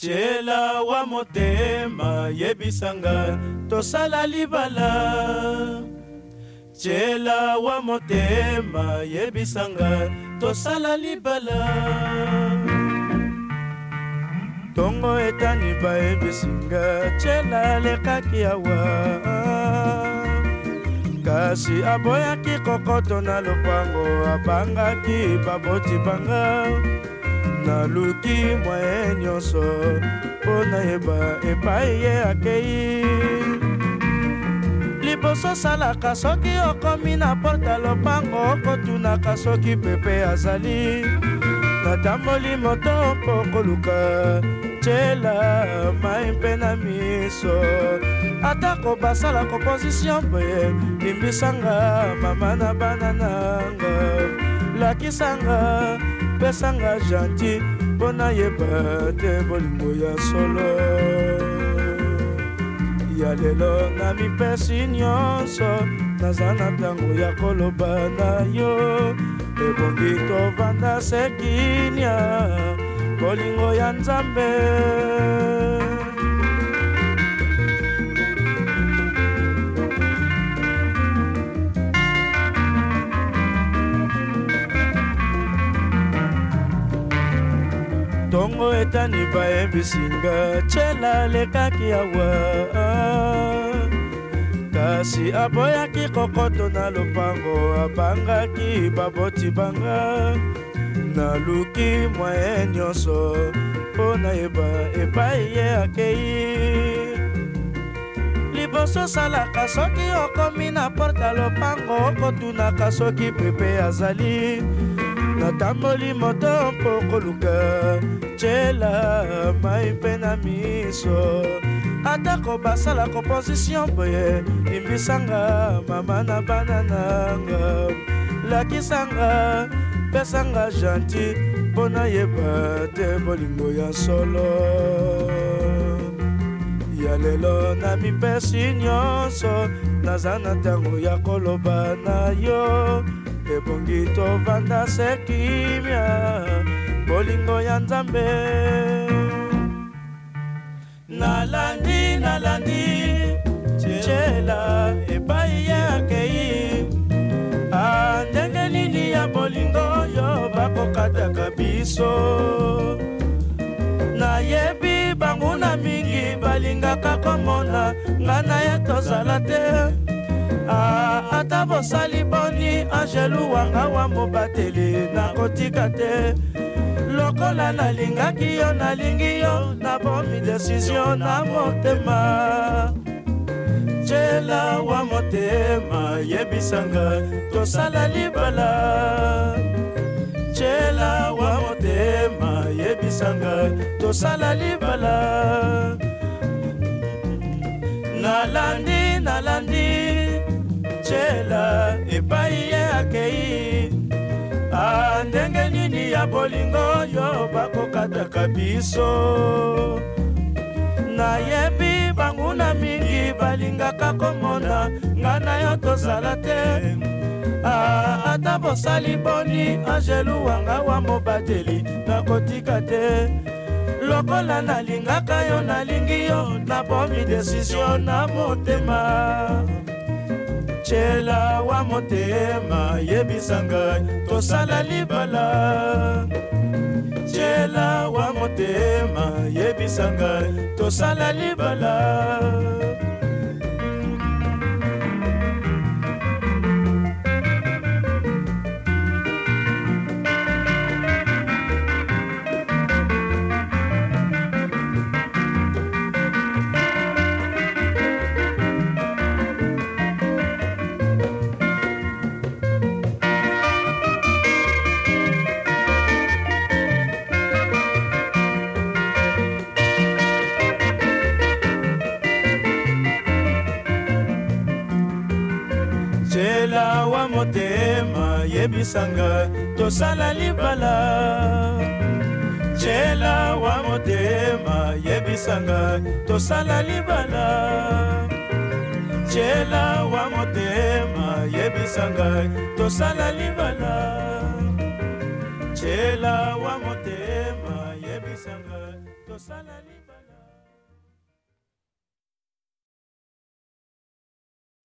tyela wa motema yebisanga tosala libala tyela wa motema yebisanga tosala libala ntongo etani bayebisinga tyela lekaki awa kasi aboyaki kokoto na lopango abangaki baboti banga naluki mwaye nyonso mpo nayeba epai ye akei liboso salaka soki okomi na porta lopango okotunaka soki pepe azali natamboli moto mpo koluka tyela mai mpe na miso atako basala composition boye limbisanga mama na bana nanga lakisanga opesanga janti mpo nayeba te bolingo ya solo ya lelo na mipesi nyonso naza na ntango ya koloba na yo ebongi tovanda sekinia bolingo ya nzambe ntongo etani bayebisinga tyela lekaki awa kasi aboyaki kokoto na lopango abangaki baboti banga naluki mwaye nyonso mpo nayeba epai ye akei liboso osalaka soki okomi na porte ya lopango okotunaka soki pepe azali natamoli moto mpo koluka tyela mai mpe na miso atako basala kompositio boye limbisanga mama na bana nanga lakisanga pesanga gentil mpo nayeba te bolingo ya solo ya lelo na mipesi nyonso naza na ntango ya koloba na yo ebongi tovanda se kimia bolingo ya nzambe nalandi nalandi cela epai ye akei a ndenge nini ya bolingo oyo bakokataka biso nayebi banguna mingi balingaka komona ngai na ye tozala te ata bosali angelu wanga wa mobateli nakotika te lokola nalingaki yo nalingi yo nabomi desizio na motema jela wa motema yebisanga tosala libala jela wa motema yebisanga tosala libala nalandi nalandi jela epai ya bolingo oyo bakokataka biso nayebi banguna mingi balingaka komona ngai na yo tozala te ah, ata bosali boni angelu wanga wa mobateli nakotika te lokola nalingaka yo nalingi yo nabomi desisio na motema cela wa motema yebisa ngai tosala libala cela wa motema yebisa ngai tosala libala mawa motema yebisanga tosala libala jela wa motema yebisanga tosala libala jela wa motema yebisanga tosala libala jela wa motema yebisanga tosala libala